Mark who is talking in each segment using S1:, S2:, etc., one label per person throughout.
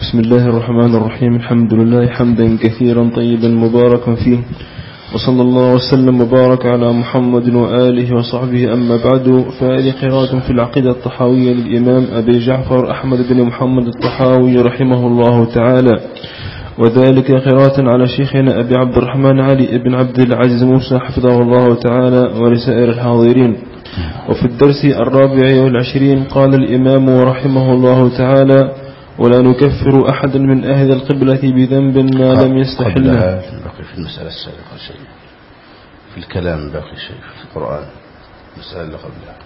S1: بسم الله الرحمن الرحيم. الحمد لله حمدا كثيرا طيبا مباركا فيه. وصلى الله وسلم وبارك على محمد وآله وصحبه. أما بعد فهذه قراءة في العقيدة الطحاوية للإمام أبي جعفر أحمد بن محمد الطحاوي رحمه الله تعالى. وذلك قراءة على شيخنا أبي عبد الرحمن علي بن عبد العزيز موسى حفظه الله تعالى ولسائر الحاضرين. وفي الدرس الرابع والعشرين قال الإمام رحمه الله تعالى ولا نكفر أحدا من أهل القبلة بذنب ما لم يستحله
S2: في المسألة السابقة شيء في الكلام باقي شيء في القرآن. المسألة اللي قبلها.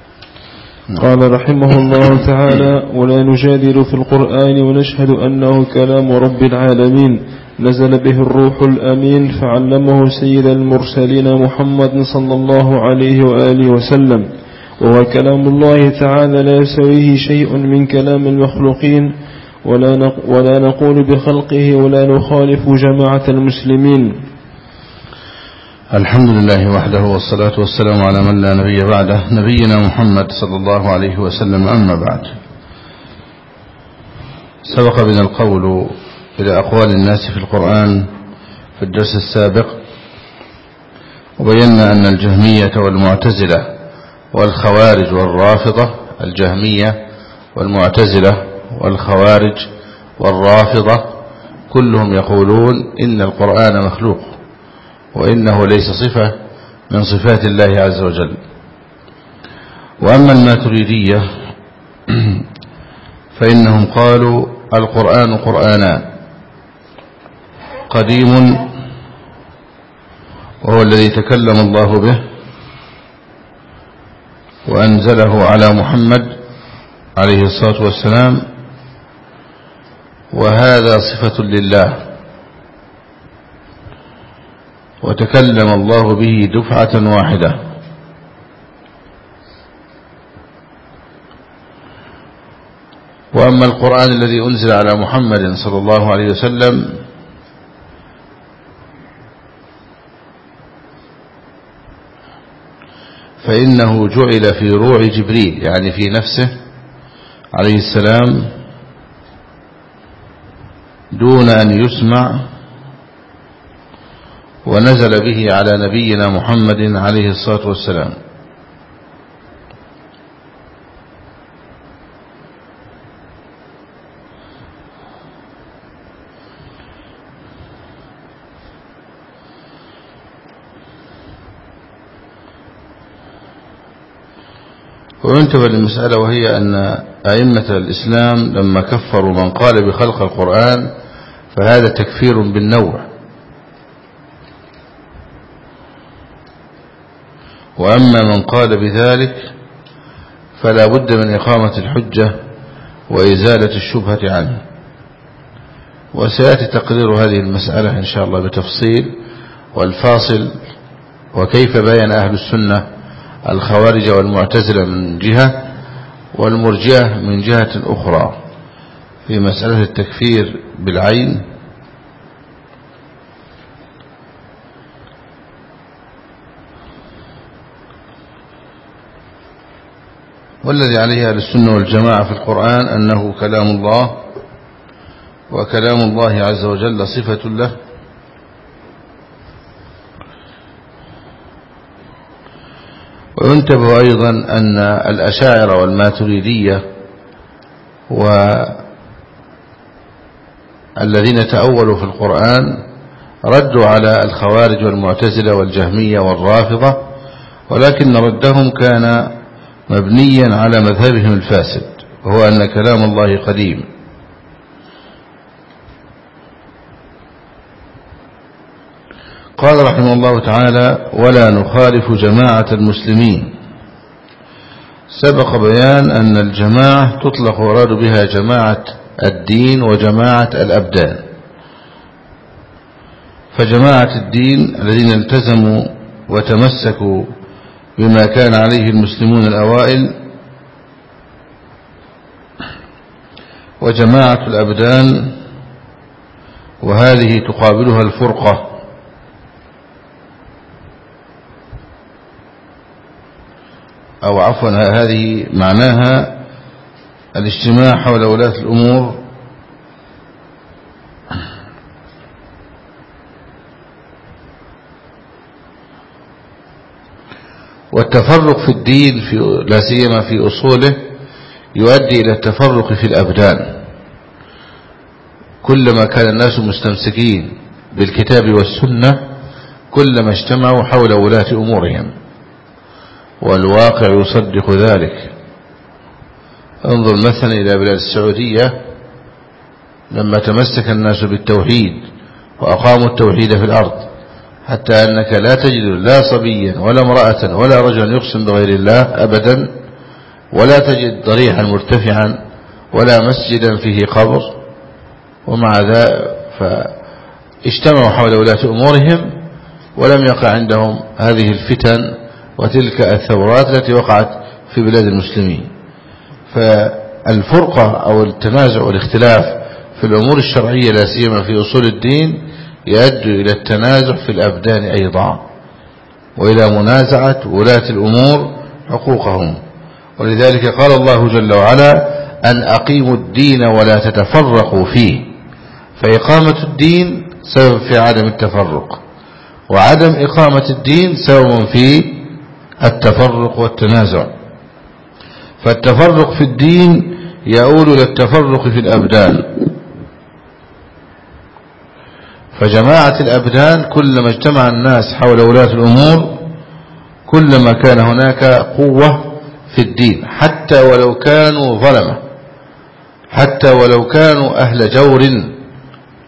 S1: قال رحمه الله تعالى ولا نجادل في القرآن ونشهد أنه كلام رب العالمين. نزل به الروح الأمين فعلمه سيد المرسلين محمد صلى الله عليه وآله وسلم. وهو كلام الله تعالى لا يسويه شيء من كلام المخلوقين ولا ولا نقول بخلقه ولا نخالف جماعة المسلمين.
S2: الحمد لله وحده والصلاة والسلام على من لا نبي بعده نبينا محمد صلى الله عليه وسلم. أما بعد سبق بنا القول إلى أقوال الناس في القرآن في الدرس السابق وبينا أن الجهمية والمعتزلة والخوارج والرافضة الجهمية والمعتزلة والخوارج والرافضة كلهم يقولون إن القرآن مخلوق وإنه ليس صفة من صفات الله عز وجل. وأما الماتريدية فإنهم قالوا القرآن قرآنان. قديم وهو الذي تكلم الله به وأنزله على محمد عليه الصلاة والسلام وهذا صفة لله وتكلم الله به دفعة واحدة وأما القرآن الذي أنزل على محمد صلى الله عليه وسلم فإنه جعل في روع جبريل يعني في نفسه عليه السلام دون أن يسمع ونزل به على نبينا محمد عليه الصلاة والسلام. وينتبه للمسألة وهي أن أئمة الإسلام لما كفروا من قال بخلق القرآن فهذا تكفير بالنوع. وأما من قال بذلك فلا بد من إقامة الحجة وإزالة الشبهة عنه. وسيأتي تقرير هذه المسألة إن شاء الله بتفصيل والفاصل وكيف بين أهل السنة الخوارج والمعتزلة من جهة والمرجئة من جهة أخرى في مسألة التكفير بالعين. والذي عليه أهل السنة والجماعة في القرآن أنه كلام الله وكلام الله عز وجل صفة له وينتبه أيضا أن الأشاعر والماتريدية والذين تأولوا في القرآن ردوا على الخوارج والمعتزلة والجهمية والرافضة ولكن ردهم كان مبنيا على مذهبهم الفاسد وهو أن كلام الله قديم. قال رحمه الله تعالى ولا نخالف جماعة المسلمين. سبق بيان أن الجماعة تطلق وراد بها جماعة الدين وجماعة الأبدان. فجماعة الدين الذين التزموا وتمسكوا بما كان عليه المسلمون الأوائل وجماعة الأبدان وهذه تقابلها الفرقة أو عفوا هذه معناها الاجتماع حول ولاة الأمور. والتفرق في الدين في لا سيما في أصوله يؤدي إلى التفرق في الأبدان. كلما كان الناس مستمسكين بالكتاب والسنة كلما اجتمعوا حول ولاة أمورهم. والواقع يصدق ذلك. انظر مثلا إلى بلاد السعودية لما تمسك الناس بالتوحيد وأقاموا التوحيد في الأرض حتى أنك لا تجد لا صبيا ولا امرأة ولا رجلا يقسم بغير الله أبدا ولا تجد ضريحا مرتفعا ولا مسجدا فيه قبر. ومع ذلك فاجتمعوا حول ولاة أمورهم ولم يقع عندهم هذه الفتن وتلك الثورات التي وقعت في بلاد المسلمين. فالفرقة أو التنازع والاختلاف في الأمور الشرعية لا سيما في أصول الدين يؤدي إلى التنازع في الأبدان أيضا وإلى منازعة ولاة الأمور حقوقهم. ولذلك قال الله جل وعلا أن أقيموا الدين ولا تتفرقوا فيه. فإقامة الدين سبب في عدم التفرق وعدم إقامة الدين سبب في التفرق والتنازع. فالتفرق في الدين يؤول إلى التفرق في الأبدان. فجماعة الأبدان كلما اجتمع الناس حول ولاة الأمور كلما كان هناك قوة في الدين حتى ولو كانوا ظلمة حتى ولو كانوا أهل جور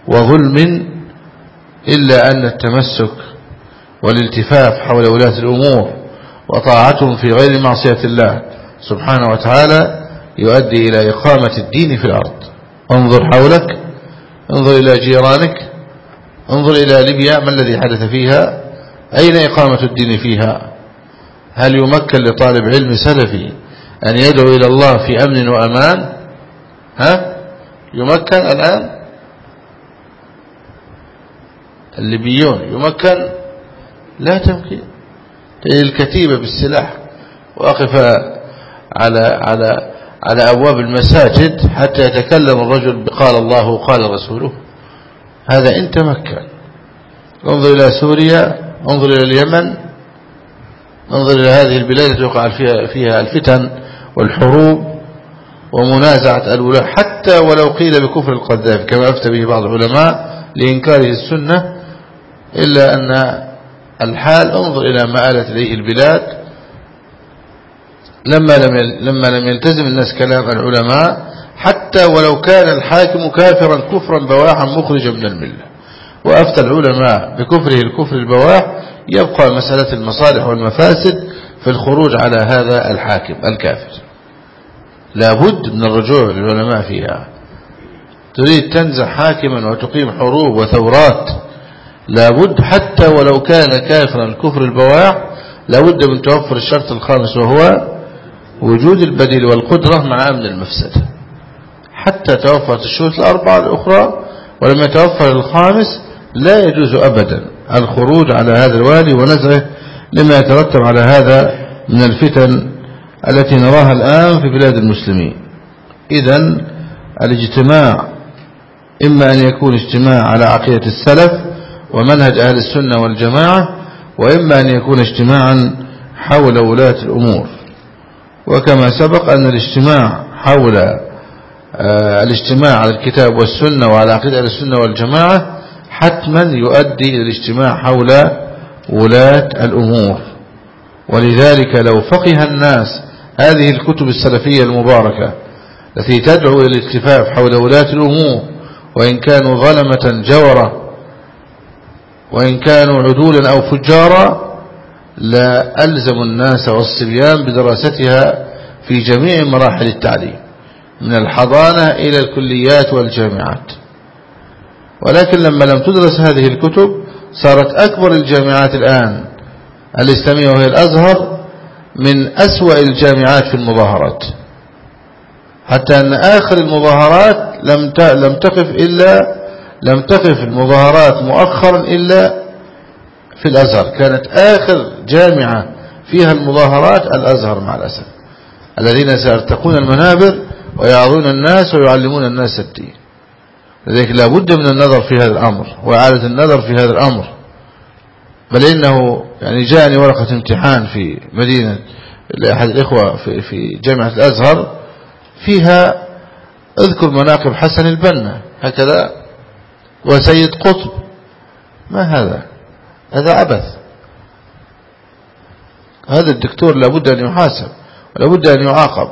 S2: وظلم إلا أن التمسك والالتفاف حول ولاة الأمور وطاعتهم في غير معصية الله سبحانه وتعالى يؤدي إلى إقامة الدين في الأرض. انظر حولك انظر إلى جيرانك انظر إلى ليبيا ما الذي حدث فيها؟ أين إقامة الدين فيها؟ هل يمكن لطالب علم سلفي أن يدعو إلى الله في أمن وأمان؟ ها؟ يمكن الآن؟ الليبيون يمكن؟ لا تمكن. الكتيبة بالسلاح. واقف على على على أبواب المساجد حتى يتكلم الرجل قال الله وقال رسوله. هذا إن تمكن. انظر إلى سوريا انظر إلى اليمن انظر إلى هذه البلاد التي وقع فيها, فيها الفتن والحروب ومنازعة الولاة حتى ولو قيل بكفر القذافي كما أفتى به بعض العلماء لإنكاره السنة إلا أن الحال انظر إلى ما آلت إليه البلاد. لما لم لما لم يلتزم الناس كلام العلماء حتى ولو كان الحاكم كافرا كفرا بواحا مخرجا من الملة. وأفتى العلماء بكفره الكفر البواح يبقى مسألة المصالح والمفاسد في الخروج على هذا الحاكم الكافر. لابد من الرجوع للعلماء فيها. تريد تنزع حاكما وتقيم حروب وثورات لابد حتى ولو كان كافرا الكفر البواح لابد من توفر الشرط الخامس وهو وجود البديل والقدرة مع أمن المفسدة حتى توفرت الشروط الأربعة الأخرى ولما توفر الخامس لا يجوز أبدا الخروج على هذا الوالي ونزعه لما يترتب على هذا من الفتن التي نراها الآن في بلاد المسلمين. إذا الاجتماع إما أن يكون اجتماع على عقيدة السلف ومنهج أهل السنة والجماعة وإما أن يكون اجتماعا حول ولاة الأمور. وكما سبق أن الاجتماع حول آه، الاجتماع على الكتاب والسنة وعلى عقيدة أهل السنة والجماعة حتما يؤدي إلى الاجتماع حول ولاة الأمور. ولذلك لو فقه الناس هذه الكتب السلفية المباركة التي تدعو إلى الاتفاف حول ولاة الأمور وإن كانوا ظلمة جورة وإن كانوا عدولا أو فجارا لا ألزم الناس والصبيان بدراستها في جميع مراحل التعليم من الحضانة إلى الكليات والجامعات. ولكن لما لم تدرس هذه الكتب صارت أكبر الجامعات الآن. الإسلامية وهي الأزهر من أسوأ الجامعات في المظاهرات. حتى أن آخر المظاهرات لم لم تقف إلا لم تقف المظاهرات مؤخرا إلا في الأزهر. كانت آخر جامعة فيها المظاهرات الأزهر مع الأسف. الذين سيرتقون المنابر ويعظون الناس ويعلمون الناس الدين. لذلك لا بد من النظر في هذا الأمر وإعادة النظر في هذا الأمر. بل إنه يعني جاءني ورقة امتحان في مدينة لأحد الإخوة في, في جامعة الأزهر فيها أذكر مناقب حسن البنا. هكذا وسيد قطب. ما هذا؟ هذا عبث. هذا الدكتور لابد أن يحاسب ولابد أن يعاقب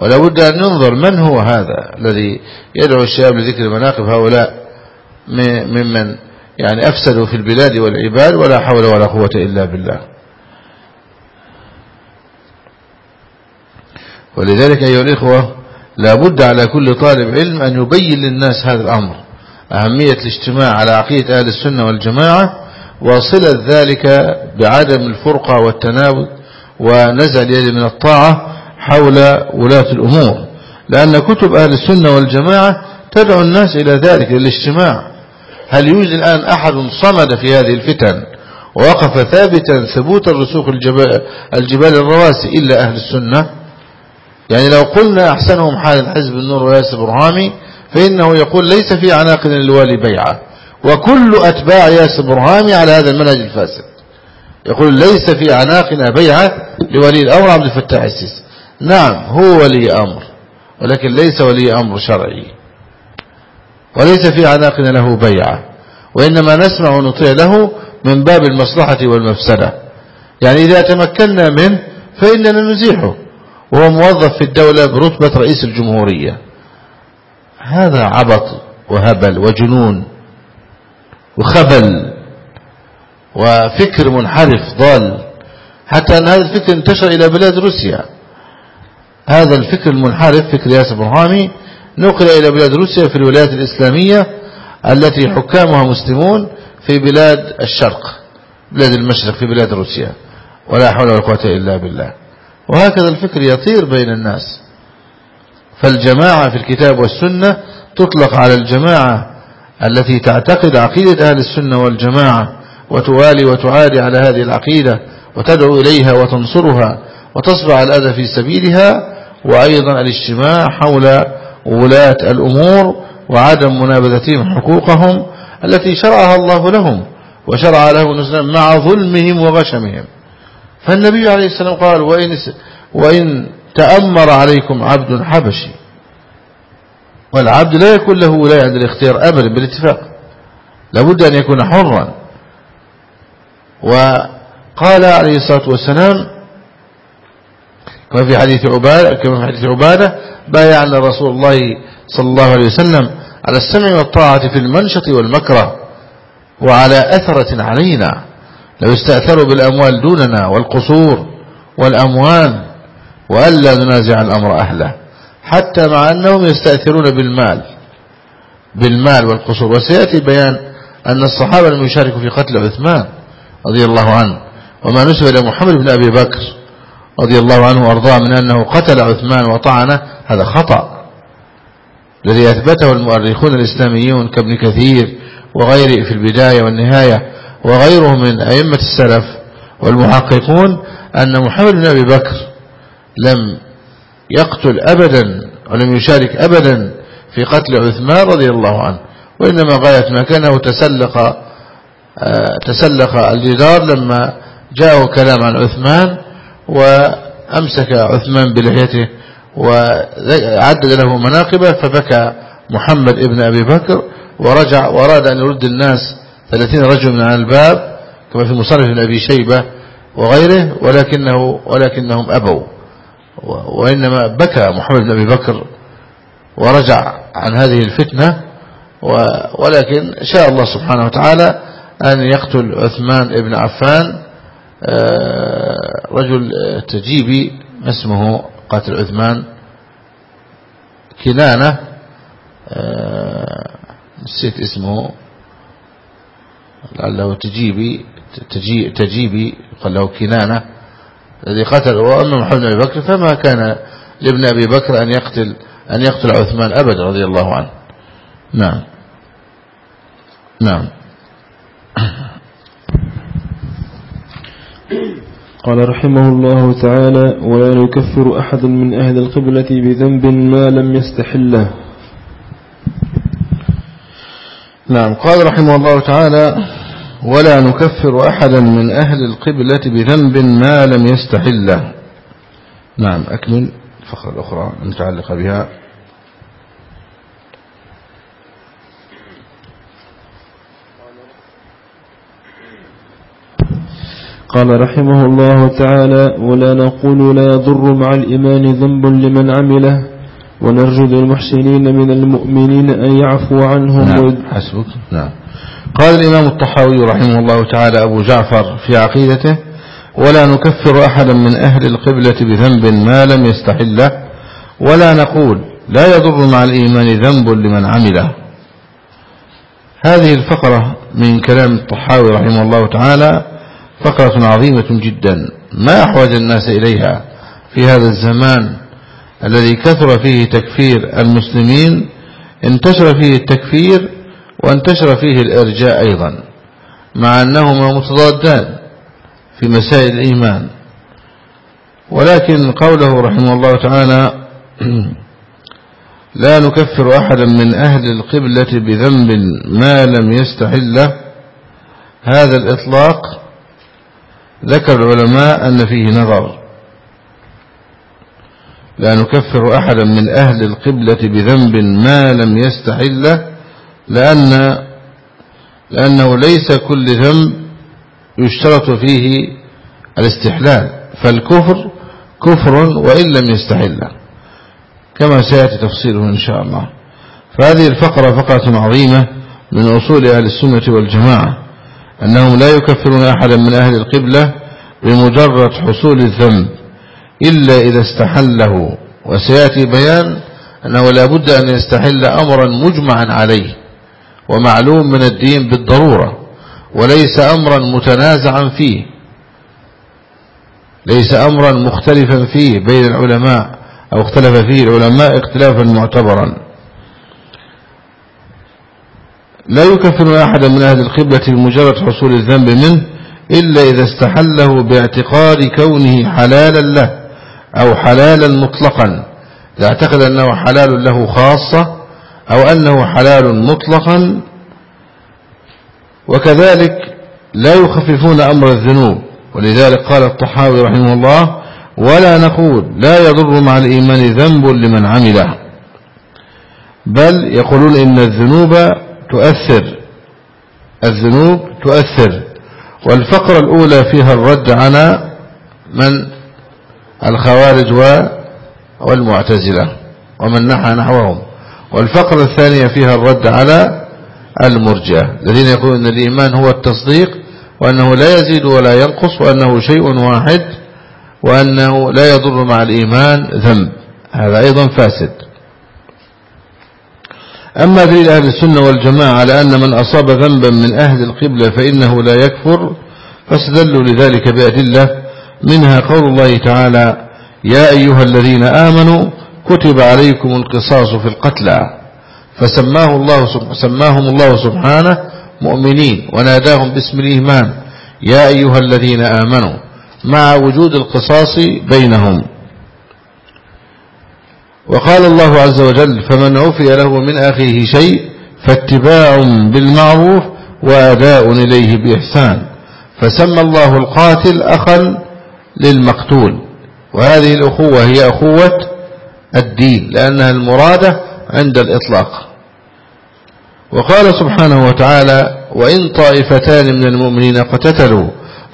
S2: ولابد أن ننظر من هو هذا الذي يدعو الشباب لذكر مناقب هؤلاء ممن يعني أفسدوا في البلاد والعباد ولا حول ولا قوة إلا بالله. ولذلك أيها الإخوة لابد على كل طالب علم أن يبين للناس هذا الأمر. أهمية الاجتماع على عقيدة أهل السنة والجماعة وصلة ذلك بعدم الفرقة والتناول ونزع اليد من الطاعة حول ولاة الأمور. لأن كتب أهل السنة والجماعة تدعو الناس إلى ذلك الاجتماع. هل يوجد الآن أحد صمد في هذه الفتن ووقف ثابتا ثبوت الرسوخ الجبال, الجبال الرواسي إلا أهل السنة؟ يعني لو قلنا أحسنهم حال حزب النور وياسر برهامي فإنه يقول ليس في عناقنا للوالي بيعة. وكل أتباع ياسر برهامي على هذا المنهج الفاسد. يقول ليس في عناقنا بيعة لولي الأمر عبد الفتاح السيسي. نعم هو ولي أمر ولكن ليس ولي أمر شرعي. وليس في عناقنا له بيعة. وإنما نسمع ونطيع له من باب المصلحة والمفسدة. يعني إذا تمكنا منه فإننا نزيحه. وهو موظف في الدولة برتبة رئيس الجمهورية. هذا عبط وهبل وجنون وخبل وفكر منحرف ضال. حتى أن هذا الفكر انتشر إلى بلاد روسيا. هذا الفكر المنحرف فكر ياسر برهامي نقل إلى بلاد روسيا في الولايات الإسلامية التي حكامها مسلمون في بلاد الشرق بلاد المشرق في بلاد روسيا. ولا حول ولا قوة إلا بالله. وهكذا الفكر يطير بين الناس. فالجماعة في الكتاب والسنة تطلق على الجماعة التي تعتقد عقيدة أهل السنة والجماعة وتوالي وتعادي على هذه العقيدة وتدعو إليها وتنصرها وتصبع الأذى في سبيلها وأيضا الاجتماع حول ولاة الأمور وعدم منابذتهم حقوقهم التي شرعها الله لهم وشرع لهم مع ظلمهم وغشمهم. فالنبي عليه السلام قال وإن, وإن تأمر عليكم عبد حبشي والعبد لا يكون له ولاية عند الاختيار أبدا بالاتفاق. لابد أن يكون حرا. وقال عليه الصلاة والسلام كما في حديث عبادة كما في حديث عبادة بايعنا رسول الله صلى الله عليه وسلم على السمع والطاعة في المنشط والمكره وعلى أثرة علينا. لو استأثروا بالأموال دوننا والقصور والأموال وألا ننازع الأمر أهله حتى مع أنهم يستأثرون بالمال بالمال والقصور. وسيأتي بيان أن الصحابة لم يشاركوا في قتل عثمان رضي الله عنه وما نسب إلى محمد بن أبي بكر رضي الله عنه وأرضاه من أنه قتل عثمان وطعنه هذا خطأ. الذي أثبته المؤرخون الإسلاميون كابن كثير وغيره في البداية والنهاية وغيرهم من أئمة السلف والمحققون أن محمد بن أبي بكر لم يقتل أبدا ولم يشارك أبدا في قتل عثمان رضي الله عنه وإنما غاية ما كانه تسلق آه، تسلق الجدار لما جاءه كلام عن عثمان وأمسك عثمان بلحيته وعدد له مناقبه فبكى محمد ابن أبي بكر ورجع وأراد أن يرد الناس ثلاثين رجل من على الباب كما في مصنف ابن أبي شيبة وغيره ولكنه ولكنهم أبوا. وإنما بكى محمد بن أبي بكر ورجع عن هذه الفتنة ولكن شاء الله سبحانه وتعالى أن يقتل عثمان ابن عفان آه، رجل تجيبي اسمه قاتل عثمان كنانة آه، نسيت اسمه لعله تجيبي تجيبي قال له كنانة. الذي قتل وأما محمد بن أبي بكر فما كان لابن أبي بكر أن يقتل أن يقتل عثمان أبدا رضي الله عنه. نعم. نعم.
S1: قال رحمه الله تعالى ولا يكفر أحد من أهل القبلة بذنب ما لم يستحله.
S2: نعم. قال رحمه الله تعالى ولا نكفر أحدا من أهل القبلة بذنب ما لم يستحله. نعم أكمل الفقرة الأخرى المتعلقة بها.
S1: قال رحمه الله تعالى ولا نقول لا يضر مع الإيمان ذنب لمن عمله ونرجو للمحسنين من المؤمنين أن يعفو عنهم
S2: نعم حسبك. نعم. قال الإمام الطحاوي رحمه الله تعالى أبو جعفر في عقيدته ولا نكفر أحدا من أهل القبلة بذنب ما لم يستحله ولا نقول لا يضر مع الإيمان ذنب لمن عمله. هذه الفقرة من كلام الطحاوي رحمه الله تعالى فقرة عظيمة جدا ما أحوج الناس إليها في هذا الزمان الذي كثر فيه تكفير المسلمين انتشر فيه التكفير وانتشر فيه الإرجاء أيضا مع أنهما متضادان في مسائل الإيمان. ولكن قوله رحمه الله تعالى لا نكفر أحدا من أهل القبلة بذنب ما لم يستحله هذا الإطلاق ذكر العلماء أن فيه نظر. لا نكفر أحدا من أهل القبلة بذنب ما لم يستحله لأن لأنه ليس كل ذنب يشترط فيه الاستحلال فالكفر كفر وإن لم يستحله كما سيأتي تفصيله إن شاء الله. فهذه الفقرة فقرة عظيمة من أصول أهل السنة والجماعة أنهم لا يكفرون أحدا من أهل القبلة بمجرد حصول الذنب إلا إذا استحله. وسيأتي بيان أنه لا بد أن يستحل أمرا مجمعا عليه. ومعلوم من الدين بالضرورة وليس أمرا متنازعا فيه. ليس أمرا مختلفا فيه بين العلماء أو اختلف فيه العلماء اختلافا معتبرا. لا يكفر أحدا من أهل القبلة بمجرد حصول الذنب منه إلا إذا استحله باعتقاد كونه حلالا له أو حلالا مطلقا. يعتقد أنه حلال له خاصة أو أنه حلال مطلقا وكذلك لا يخففون أمر الذنوب. ولذلك قال الطحاوي رحمه الله ولا نقول لا يضر مع الإيمان ذنب لمن عمله. بل يقولون إن الذنوب تؤثر الذنوب تؤثر. والفقرة الأولى فيها الرد على من؟ الخوارج والمعتزلة ومن نحى نحوهم. والفقرة الثانية فيها الرد على المرجئة الذين يقولون أن الإيمان هو التصديق وأنه لا يزيد ولا ينقص وأنه شيء واحد وأنه لا يضر مع الإيمان ذنب. هذا أيضا فاسد. أما دليل أهل السنة والجماعة على أن من أصاب ذنبا من أهل القبلة فإنه لا يكفر فاستدلوا لذلك بأدلة منها قول الله تعالى يا أيها الذين آمنوا كتب عليكم القصاص في القتلى فسماه الله سماهم الله سبحانه مؤمنين وناداهم باسم الإيمان. يا أيها الذين آمنوا مع وجود القصاص بينهم. وقال الله عز وجل فمن عفي له من أخيه شيء فاتباع بالمعروف وأداء إليه بإحسان. فسمى الله القاتل أخا للمقتول. وهذه الأخوة هي أخوة الدين لأنها المرادة عند الإطلاق. وقال سبحانه وتعالى وإن طائفتان من المؤمنين اقتتلوا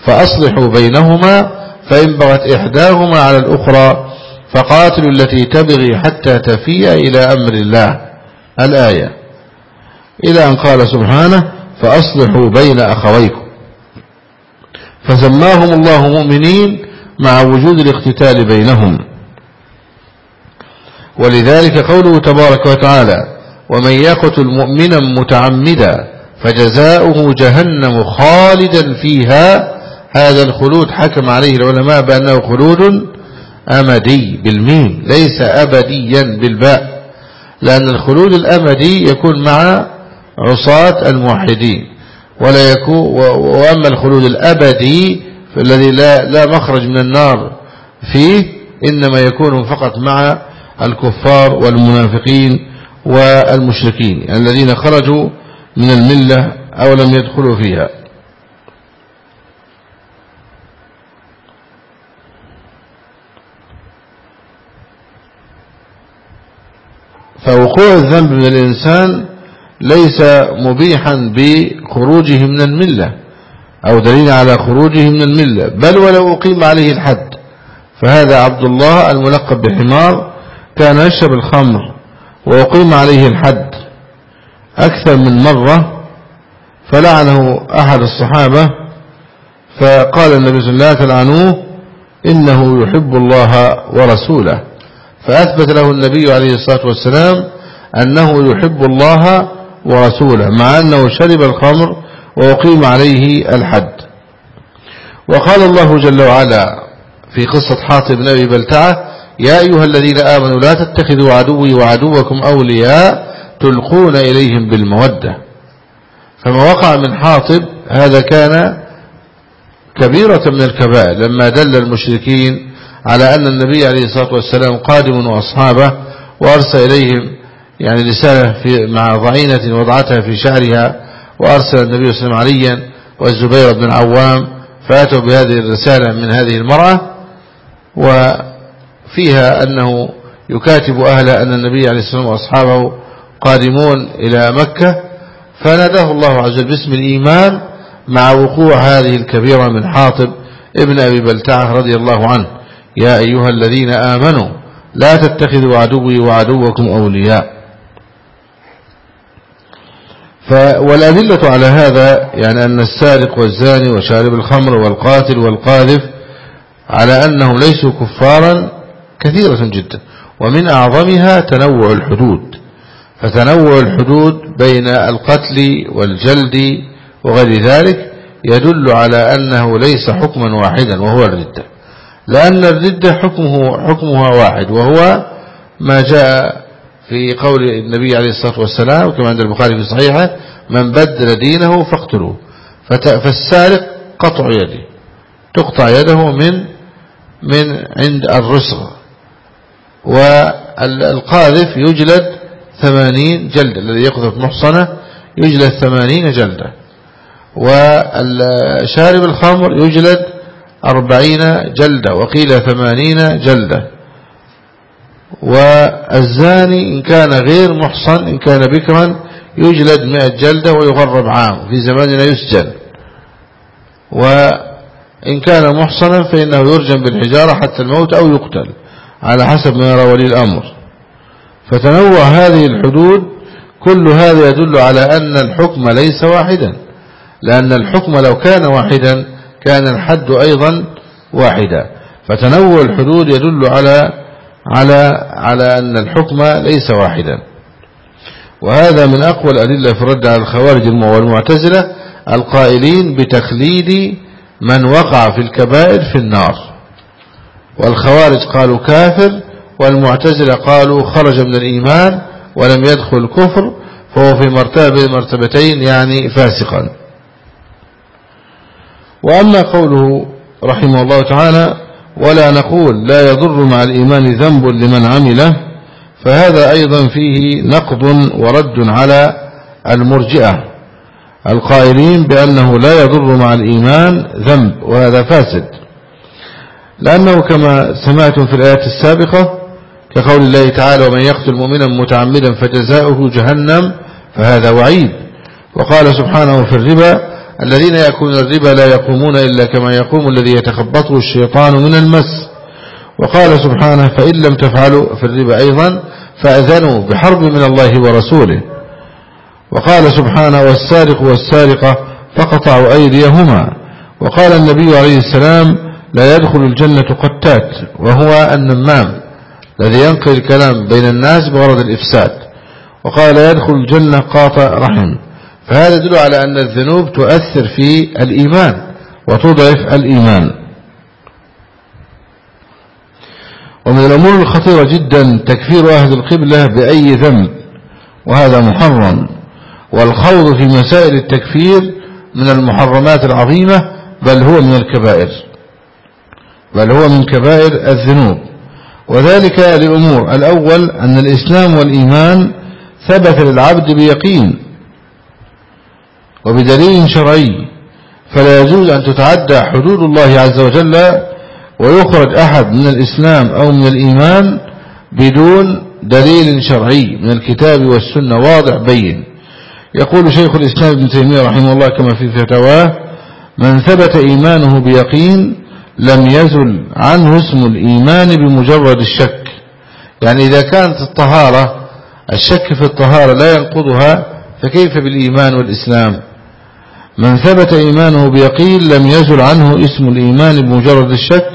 S2: فأصلحوا بينهما فإن بغت إحداهما على الأخرى فقاتلوا التي تبغي حتى تفيء إلى أمر الله. الآية. إلى أن قال سبحانه فأصلحوا بين أخويكم. فسماهم الله مؤمنين مع وجود الاقتتال بينهم. ولذلك قوله تبارك وتعالى ومن يقتل مؤمنا متعمدا فجزاؤه جهنم خالدا فيها. هذا الخلود حكم عليه العلماء بأنه خلود أمدي بالميم ليس أبديا بالباء لأن الخلود الأمدي يكون مع عصاة الموحدين ولا يكون وأما الخلود الأبدي فالذي لا, لا مخرج من النار فيه إنما يكون فقط مع الكفار والمنافقين والمشركين الذين خرجوا من الملة أو لم يدخلوا فيها. فوقوع الذنب من الإنسان ليس مبيحا بخروجه من الملة أو دليل على خروجه من الملة بل ولو أقيم عليه الحد. فهذا عبد الله الملقب بحمار كان يشرب الخمر وأقيم عليه الحد أكثر من مرة فلعنه أحد الصحابة فقال النبي صلى الله عليه وسلم تلعنوه إنه يحب الله ورسوله فأثبت له النبي عليه الصلاة والسلام أنه يحب الله ورسوله مع أنه شرب الخمر وأقيم عليه الحد وقال الله جل وعلا في قصة حاطب بن أبي بلتعة يا أيها الذين آمنوا لا تتخذوا عدوي وعدوكم أولياء تلقون إليهم بالمودة. فما وقع من حاطب هذا كان كبيرة من الكبائر لما دل المشركين على أن النبي عليه الصلاة والسلام قادم وأصحابه وأرسل إليهم يعني رسالة في مع ضعينة وضعتها في شعرها وأرسل النبي صلى الله عليه وسلم عليا والزبير بن العوام فأتوا بهذه الرسالة من هذه المرأة وفيها أنه يكاتب أهل أن النبي عليه الصلاة والسلام وأصحابه قادمون إلى مكة فناداه الله عز وجل باسم الإيمان مع وقوع هذه الكبيرة من حاطب ابن أبي بلتعة رضي الله عنه. يا أيها الذين آمنوا لا تتخذوا عدوي وعدوكم أولياء. والأدلة على هذا يعني أن السارق والزاني وشارب الخمر والقاتل والقاذف على أنهم ليسوا كفارا كثيرة جدا. ومن أعظمها تنوع الحدود. فتنوع الحدود بين القتل والجلد وغير ذلك يدل على أنه ليس حكما واحدا وهو الردة لأن الردة حكمه حكمها واحد وهو ما جاء في قول النبي عليه الصلاة والسلام كما عند البخاري في صحيحه من بدل دينه فاقتلوه. فالسارق قطع يده تقطع يده من من عند الرسغ. والقاذف يجلد ثمانين جلدة الذي يقذف محصنة يجلد ثمانين جلدة. والشارب الخمر يجلد أربعين جلدة وقيل ثمانين جلدة. والزاني إن كان غير محصن إن كان بكرا يجلد مئة جلدة ويغرب عام في زماننا يسجن. وإن كان محصنا فإنه يرجم بالحجارة حتى الموت أو يقتل. على حسب ما يرى ولي الأمر. فتنوع هذه الحدود كل هذا يدل على أن الحكم ليس واحدا. لأن الحكم لو كان واحدا كان الحد أيضا واحدا. فتنوع الحدود يدل على على على أن الحكم ليس واحدا. وهذا من أقوى الأدلة في الرد على الخوارج والمعتزلة القائلين بتخليد من وقع في الكبائر في النار. والخوارج قالوا كافر والمعتزلة قالوا خرج من الإيمان ولم يدخل كفر فهو في مرتبة مرتبتين يعني فاسقا. وأما قوله رحمه الله تعالى ولا نقول لا يضر مع الإيمان ذنب لمن عمله فهذا أيضا فيه نقض ورد على المرجئة القائلين بأنه لا يضر مع الإيمان ذنب وهذا فاسد. لأنه كما سمعتم في الآيات السابقة كقول الله تعالى ومن يقتل مؤمنا متعمدا فجزاؤه جهنم فهذا وعيد. وقال سبحانه في الربا الذين يأكلون الربا لا يقومون إلا كما يقوم الذي يتخبطه الشيطان من المس. وقال سبحانه فإن لم تفعلوا في الربا أيضا فأذنوا بحرب من الله ورسوله. وقال سبحانه والسارق والسارقة فقطعوا أيديهما. وقال النبي عليه السلام لا يدخل الجنة قتات وهو النمام الذي ينقل الكلام بين الناس بغرض الإفساد. وقال لا يدخل الجنة قاطع رحم. فهذا يدل على أن الذنوب تؤثر في الإيمان وتضعف الإيمان. ومن الأمور الخطيرة جدا تكفير أهل القبلة بأي ذنب وهذا محرم. والخوض في مسائل التكفير من المحرمات العظيمة بل هو من الكبائر. بل هو من كبائر الذنوب. وذلك لأمور. الأول أن الإسلام والإيمان ثبت للعبد بيقين وبدليل شرعي فلا يجوز أن تتعدى حدود الله عز وجل ويخرج أحد من الإسلام أو من الإيمان بدون دليل شرعي من الكتاب والسنة. واضح بين. يقول شيخ الإسلام ابن تيمية رحمه الله كما في فتواه من ثبت إيمانه بيقين لم يزل عنه اسم الإيمان بمجرد الشك. يعني إذا كانت الطهارة الشك في الطهارة لا ينقضها فكيف بالإيمان والإسلام؟ من ثبت إيمانه بيقين لم يزل عنه اسم الإيمان بمجرد الشك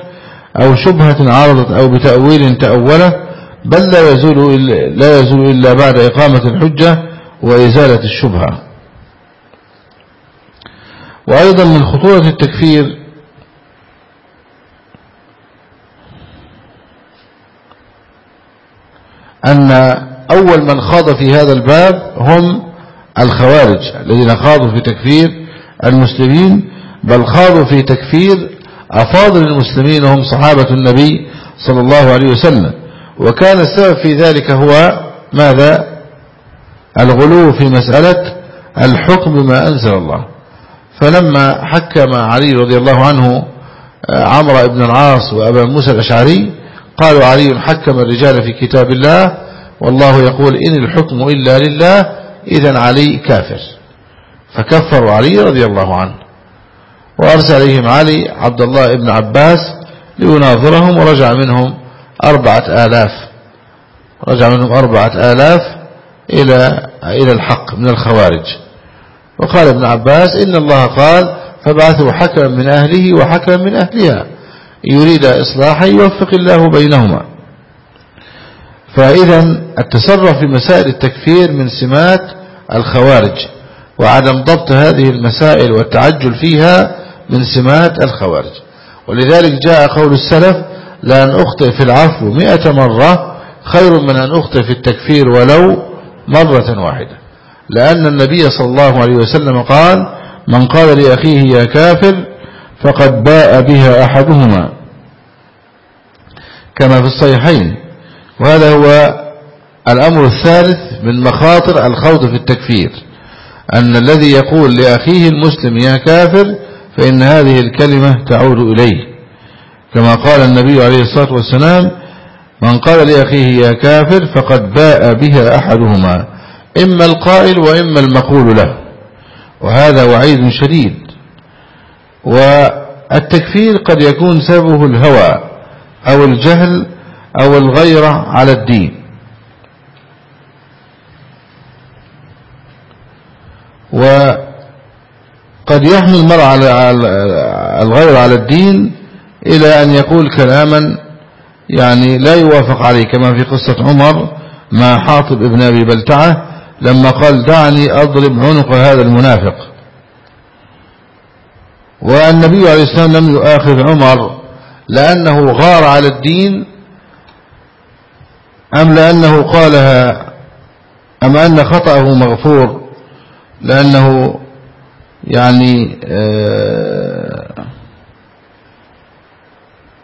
S2: أو شبهة عرضت أو بتأويل تأوله بل لا يزول لا يزول إلا بعد إقامة الحجة وإزالة الشبهة. وأيضا من خطورة التكفير أن أول من خاض في هذا الباب هم الخوارج الذين خاضوا في تكفير المسلمين بل خاضوا في تكفير أفاضل المسلمين هم صحابة النبي صلى الله عليه وسلم. وكان السبب في ذلك هو ماذا؟ الغلو في مسألة الحكم بما أنزل الله. فلما حكم علي رضي الله عنه آه، عمرو بن العاص وأبا موسى الأشعري قالوا علي حكم الرجال في كتاب الله والله يقول إن الحكم إلا لله إذا علي كافر. فكفروا علي رضي الله عنه. وأرسل إليهم علي عبد الله بن عباس ليناظرهم ورجع منهم أربعة آلاف. رجع منهم أربعة آلاف إلى إلى الحق من الخوارج. وقال ابن عباس إن الله قال فبعثوا حكما من أهله وحكما من أهلها. يريد إصلاحا يوفق الله بينهما. فإذا التصرف في مسائل التكفير من سمات الخوارج وعدم ضبط هذه المسائل والتعجل فيها من سمات الخوارج. ولذلك جاء قول السلف لأن أخطئ في العفو مئة مرة خير من أن أخطئ في التكفير ولو مرة واحدة. لأن النبي صلى الله عليه وسلم قال من قال لأخيه يا كافر فقد باء بها أحدهما. كما في الصحيحين. وهذا هو الأمر الثالث من مخاطر الخوض في التكفير. أن الذي يقول لأخيه المسلم يا كافر فإن هذه الكلمة تعود إليه. كما قال النبي عليه الصلاة والسلام من قال لأخيه يا كافر فقد باء بها أحدهما إما القائل وإما المقول له. وهذا وعيد شديد. والتكفير قد يكون سببه الهوى. أو الجهل أو الغيرة على الدين. وقد يحمل المرء على الغير على الدين إلى أن يقول كلاما يعني لا يوافق عليه كما في قصة عمر مع حاطب ابن أبي بلتعة لما قال دعني أضرب عنق هذا المنافق. والنبي عليه السلام لم يؤاخذ عمر لأنه غار على الدين أم لأنه قالها أم أن خطأه مغفور لأنه يعني آه،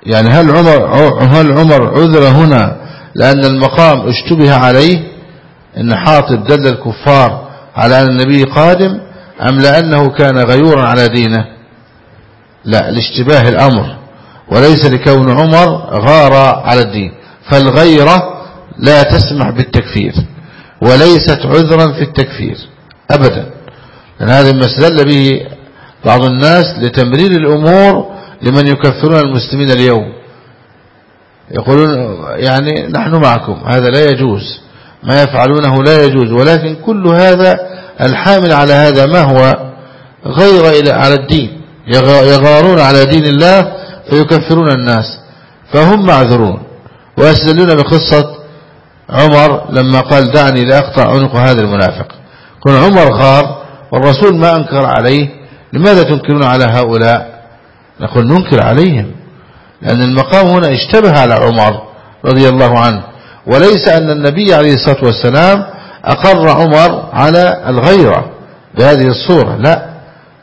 S2: يعني هل عمر هل عمر عذر هنا لأن المقام اشتبه عليه إن حاطب دل الكفار على أن النبي قادم أم لأنه كان غيورا على دينه؟ لا لاشتباه الأمر. وليس لكون عمر غار على الدين فالغيرة لا تسمح بالتكفير وليست عذرا في التكفير أبدا. لأن هذا ما استدل به بعض الناس لتمرير الأمور لمن يكفرون المسلمين اليوم. يقولون يعني نحن معكم هذا لا يجوز ما يفعلونه لا يجوز ولكن كل هذا الحامل على هذا ما هو غير على الدين يغارون على دين الله فيكفرون الناس فهم معذرون ويستدلون بقصة عمر لما قال دعني لأقطع عنق هذا المنافق. كن عمر غار والرسول ما أنكر عليه لماذا تنكرون على هؤلاء؟ نقول ننكر عليهم لأن المقام هنا اشتبه على عمر رضي الله عنه. وليس أن النبي عليه الصلاة والسلام أقر عمر على الغيرة بهذه الصورة لا.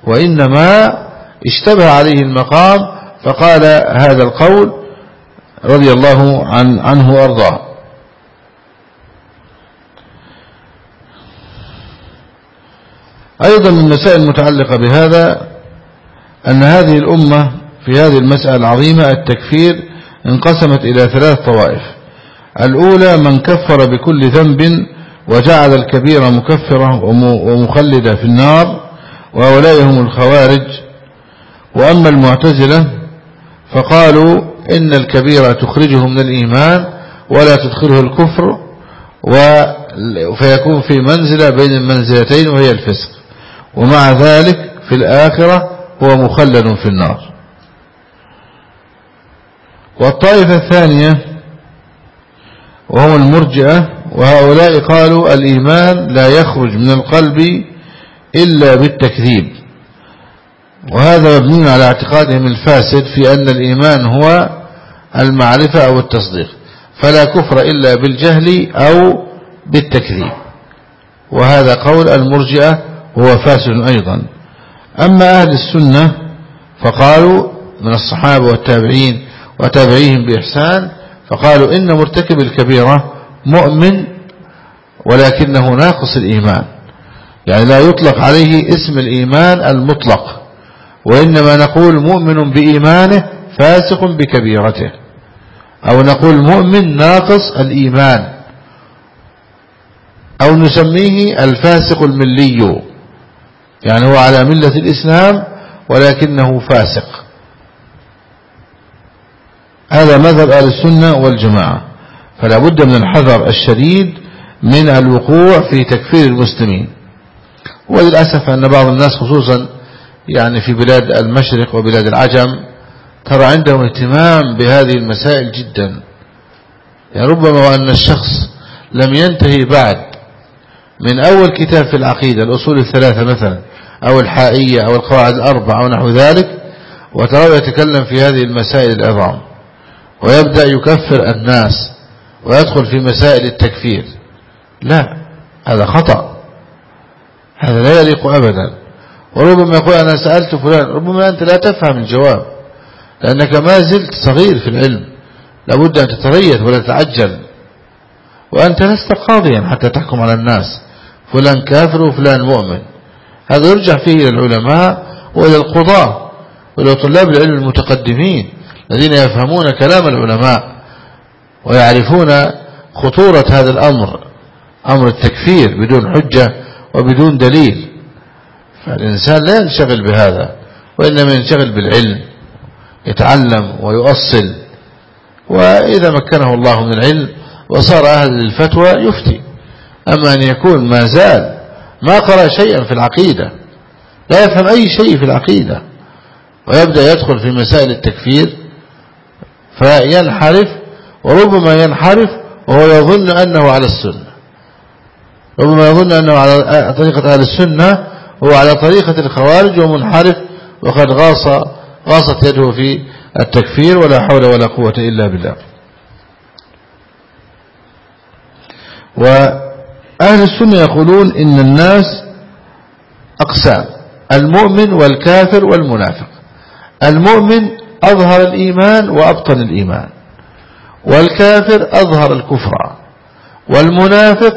S2: وإنما اشتبه عليه المقام فقال هذا القول رضي الله عن عنه وأرضاه. أيضا من المسائل المتعلقة بهذا أن هذه الأمة في هذه المسألة العظيمة التكفير انقسمت إلى ثلاث طوائف. الأولى من كفر بكل ذنب وجعل الكبير مكفرة ومخلدة في النار وهؤلاء هم الخوارج. وأما المعتزلة فقالوا إن الكبيرة تخرجه من الإيمان ولا تدخله الكفر فيكون في منزلة بين المنزلتين وهي الفسق. ومع ذلك في الآخرة هو مخلد في النار. والطائفة الثانية وهم المرجئة وهؤلاء قالوا الإيمان لا يخرج من القلب إلا بالتكذيب. وهذا مبني على اعتقادهم الفاسد في أن الإيمان هو المعرفة أو التصديق فلا كفر إلا بالجهل أو بالتكذيب. وهذا قول المرجئة وهو فاسد أيضا. أما أهل السنة فقالوا من الصحابة والتابعين وتابعيهم بإحسان فقالوا إن مرتكب الكبيرة مؤمن ولكنه ناقص الإيمان. يعني لا يطلق عليه اسم الإيمان المطلق. وإنما نقول مؤمن بإيمانه فاسق بكبيرته. أو نقول مؤمن ناقص الإيمان. أو نسميه الفاسق الملي. يعني هو على ملة الإسلام ولكنه فاسق. هذا مذهب أهل السنة والجماعة. فلا بد من الحذر الشديد من الوقوع في تكفير المسلمين. وللأسف أن بعض الناس خصوصا يعني في بلاد المشرق وبلاد العجم ترى عندهم اهتمام بهذه المسائل جدا. يعني ربما وأن الشخص لم ينتهي بعد. من أول كتاب في العقيدة الأصول الثلاثة مثلا أو الحائية أو القواعد الأربع أو نحو ذلك وترى يتكلم في هذه المسائل العظام. ويبدأ يكفر الناس ويدخل في مسائل التكفير. لا هذا خطأ. هذا لا يليق أبدا. وربما يقول أنا سألت فلان. ربما أنت لا تفهم الجواب. لأنك ما زلت صغير في العلم. لابد أن تتريث ولا تتعجل. وأنت لست قاضيا حتى تحكم على الناس. فلان كافر وفلان مؤمن. هذا يرجع فيه إلى العلماء وإلى القضاة وإلى طلاب العلم المتقدمين الذين يفهمون كلام العلماء ويعرفون خطورة هذا الأمر. أمر التكفير بدون حجة وبدون دليل. فالإنسان لا ينشغل بهذا وإنما ينشغل بالعلم يتعلم ويؤصل. وإذا مكنه الله من العلم وصار أهل الفتوى يفتي. أما أن يكون ما زال ما قرأ شيئا في العقيدة لا يفهم أي شيء في العقيدة ويبدأ يدخل في مسائل التكفير فينحرف وربما ينحرف وهو يظن أنه على السنة. ربما يظن أنه على طريقة أهل السنة هو على طريقة الخوارج ومنحرف وقد غاص غاصت يده في التكفير ولا حول ولا قوة إلا بالله. وأهل السنة يقولون إن الناس أقسام المؤمن والكافر والمنافق. المؤمن أظهر الإيمان وأبطن الإيمان والكافر أظهر الكفر والمنافق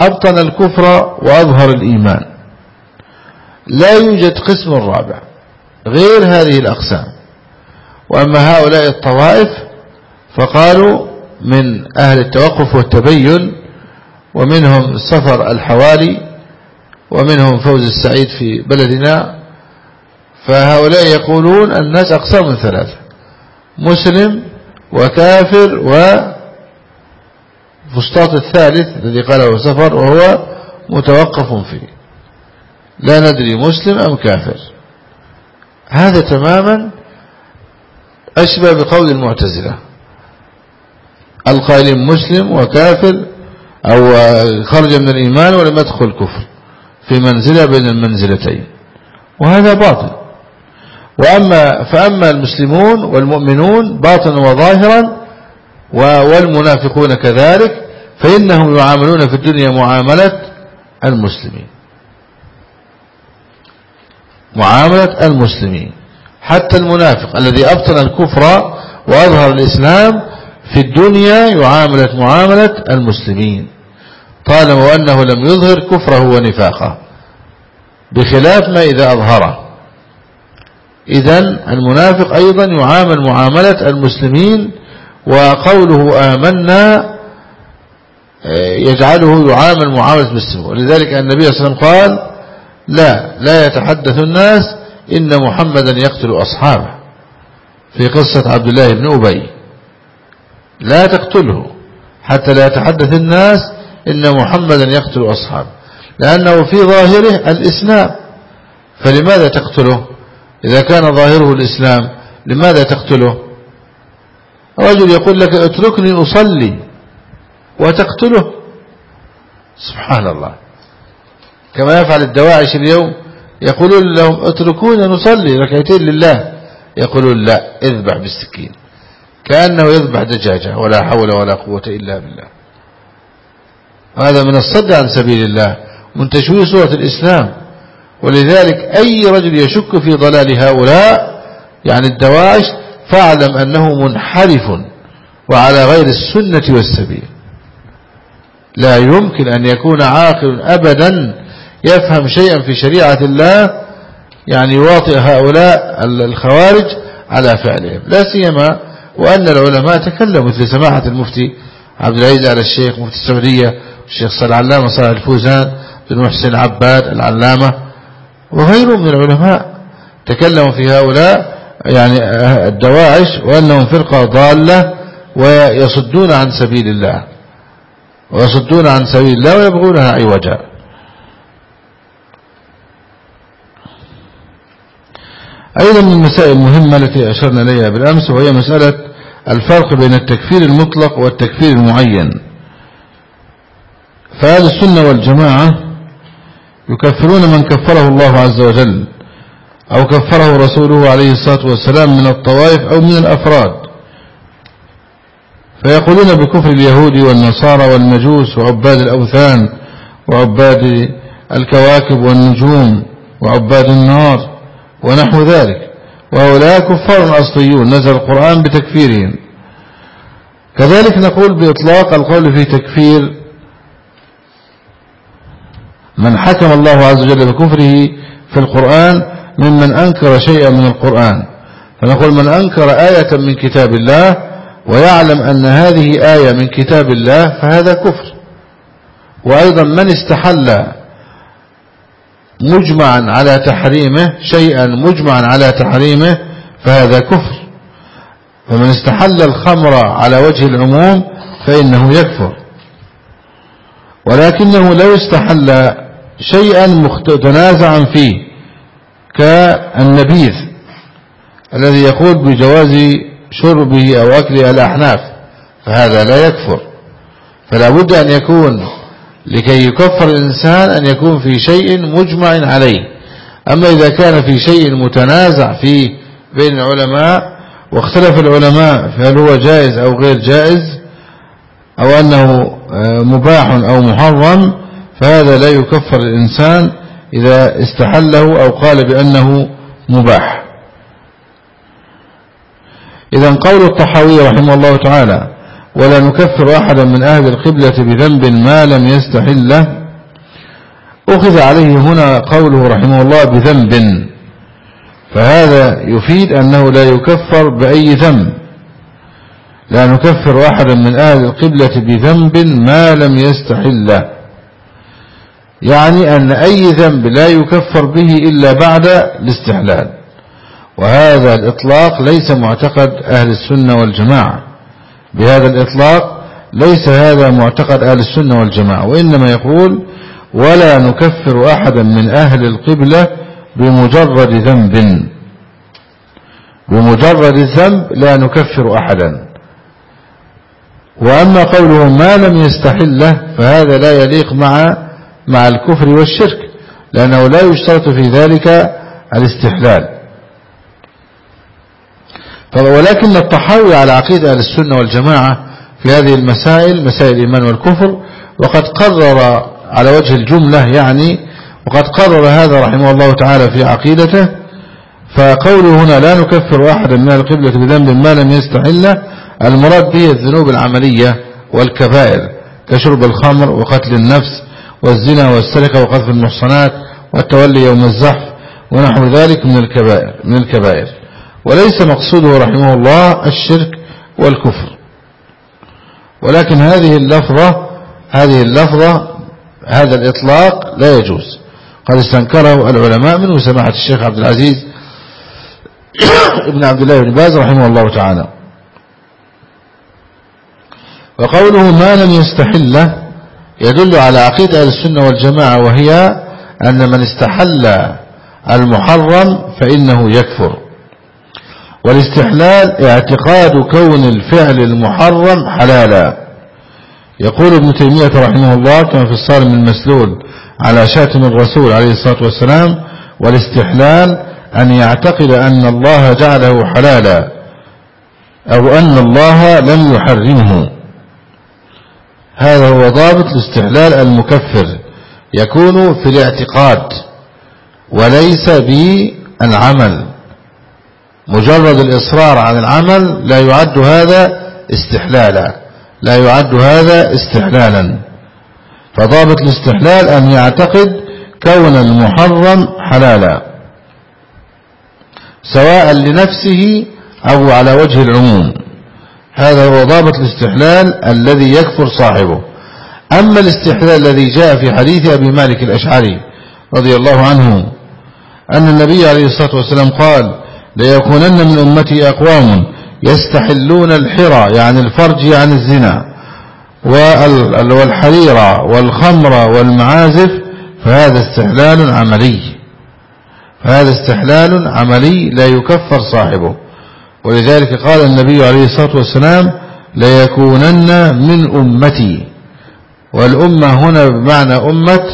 S2: أبطن الكفر وأظهر الإيمان. لا يوجد قسم رابع غير هذه الأقسام. وأما هؤلاء الطوائف فقالوا من أهل التوقف والتبين ومنهم سفر الحوالي ومنهم فوز السعيد في بلدنا فهؤلاء يقولون الناس أقسام ثلاثة مسلم وكافر وفسطاط الثالث الذي قاله سفر وهو متوقف فيه. لا ندري مسلم أم كافر. هذا تماما أشبه بقول المعتزلة. القائلين مسلم وكافر أو خرج من الإيمان ولم يدخل كفر في منزلة بين المنزلتين. وهذا باطل. وأما فأما المسلمون والمؤمنون باطنا وظاهرا والمنافقون كذلك فإنهم يعاملون في الدنيا معاملة المسلمين. معاملة المسلمين. حتى المنافق الذي أبطن الكفر وأظهر الإسلام في الدنيا يعاملة معاملة المسلمين. طالما وأنه لم يظهر كفره ونفاقه. بخلاف ما إذا أظهره. إذا المنافق أيضا يعامل معاملة المسلمين وقوله آمنا آه، يجعله يعامل معاملة المسلمين. ولذلك النبي صلى الله عليه وسلم قال لا لا يتحدث الناس إن محمدا يقتل أصحابه. في قصة عبد الله بن أبي. لا تقتله. حتى لا يتحدث الناس إن محمدا يقتل أصحابه. لأنه في ظاهره الإسلام. فلماذا تقتله؟ إذا كان ظاهره الإسلام لماذا تقتله؟ رجل يقول لك اتركني أصلي وتقتله. سبحان الله. كما يفعل الدواعش اليوم يقولون لهم اتركونا نصلي ركعتين لله. يقولون لا اذبح بالسكين. كأنه يذبح دجاجة ولا حول ولا قوة إلا بالله. هذا من الصد عن سبيل الله من تشويه صورة الإسلام. ولذلك أي رجل يشك في ضلال هؤلاء يعني الدواعش فاعلم أنه منحرف وعلى غير السنة والسبيل. لا يمكن أن يكون عاقل أبدا يفهم شيئا في شريعة الله يعني يواطئ هؤلاء الخوارج على فعلهم. لا سيما وأن العلماء تكلموا مثل سماحة المفتي عبد العزيز على الشيخ مفتي السعودية الشيخ صلى العلامة صالح الفوزان بن محسن عباد العلامة وغيرهم من العلماء تكلموا في هؤلاء يعني الدواعش وأنهم فرقة ضالة ويصدون عن سبيل الله ويصدون عن سبيل الله ويبغونها عوجا. أيضا من المسائل المهمة التي أشرنا إليها بالأمس وهي مسألة الفرق بين التكفير المطلق والتكفير المعين. فهذا السنة والجماعة يكفرون من كفره الله عز وجل أو كفره رسوله عليه الصلاة والسلام من الطوائف أو من الأفراد. فيقولون بكفر اليهود والنصارى والمجوس وعباد الأوثان وعباد الكواكب والنجوم وعباد النار. ونحو ذلك. وهؤلاء كفار أصليون نزل القرآن بتكفيرهم. كذلك نقول بإطلاق القول في تكفير من حكم الله عز وجل بكفره في القرآن ممن أنكر شيئا من القرآن. فنقول من أنكر آية من كتاب الله ويعلم أن هذه آية من كتاب الله فهذا كفر. وأيضا من استحل مجمعا على تحريمه شيئا مجمعا على تحريمه فهذا كفر. فمن استحل الخمر على وجه العموم فإنه يكفر. ولكنه لو استحل شيئا متنازعا فيه كالنبيذ الذي يقول بجواز شربه أو أكله الأحناف فهذا لا يكفر. فلا بد أن يكون لكي يكفر الإنسان أن يكون في شيء مجمع عليه. أما إذا كان في شيء متنازع فيه بين العلماء واختلف العلماء فهل هو جائز أو غير جائز أو أنه آه، مباح أو محرم فهذا لا يكفر الإنسان إذا استحله أو قال بأنه مباح. إذا قول الطحاوي رحمه الله تعالى ولا نكفر أحدا من أهل القبلة بذنب ما لم يستحله أخذ عليه هنا قوله رحمه الله بذنب. فهذا يفيد أنه لا يكفر بأي ذنب. لا نكفر أحدا من أهل القبلة بذنب ما لم يستحله يعني أن أي ذنب لا يكفر به إلا بعد الاستحلال. وهذا الإطلاق ليس معتقد أهل السنة والجماعة. بهذا الإطلاق ليس هذا معتقد أهل السنة والجماعة وإنما يقول ولا نكفر أحدا من أهل القبلة بمجرد ذنب. بمجرد الذنب لا نكفر أحدا. وأما قوله ما لم يستحله فهذا لا يليق مع مع الكفر والشرك لأنه لا يشترط في ذلك الاستحلال. ولكن التحاوي على عقيدة أهل السنة والجماعة في هذه المسائل مسائل الإيمان والكفر وقد قرر على وجه الجملة يعني وقد قرر هذا رحمه الله تعالى في عقيدته فقوله هنا لا نكفر أحدا من القبلة بذنب ما لم يستحله المراد به الذنوب العملية والكبائر كشرب الخمر وقتل النفس والزنا والسرقة وقذف المحصنات والتولي يوم الزحف ونحو ذلك من الكبائر من الكبائر. وليس مقصوده رحمه الله الشرك والكفر. ولكن هذه اللفظة هذه اللفظة هذا الإطلاق لا يجوز. قد استنكره العلماء منه سماحة الشيخ عبد العزيز ابن عبد الله بن باز رحمه الله تعالى. وقوله ما لم يستحل يدل على عقيدة السنة والجماعة وهي أن من استحل المحرم فإنه يكفر. والاستحلال اعتقاد كون الفعل المحرم حلالا. يقول ابن تيمية رحمه الله كما في الصارم المسلول على شاتم الرسول عليه الصلاة والسلام والاستحلال أن يعتقد أن الله جعله حلالا أو أن الله لم يحرمه. هذا هو ضابط الاستحلال المكفر. يكون في الاعتقاد وليس بالعمل مجرد الإصرار عن العمل لا يعد هذا استحلالا لا يعد هذا استحلالا. فضابط الاستحلال أن يعتقد كون المحرم حلالا سواء لنفسه أو على وجه العموم. هذا هو ضابط الاستحلال الذي يكفر صاحبه. أما الاستحلال الذي جاء في حديث أبي مالك الأشعري رضي الله عنه أن النبي عليه الصلاة والسلام قال ليكونن من أمتي أقوام يستحلون الحرى يعني الفرج عن الزنا والحريرة والخمر والمعازف فهذا استحلال عملي. فهذا استحلال عملي لا يكفر صاحبه. ولذلك قال النبي عليه الصلاة والسلام ليكونن من أمتي. والأمة هنا بمعنى أمة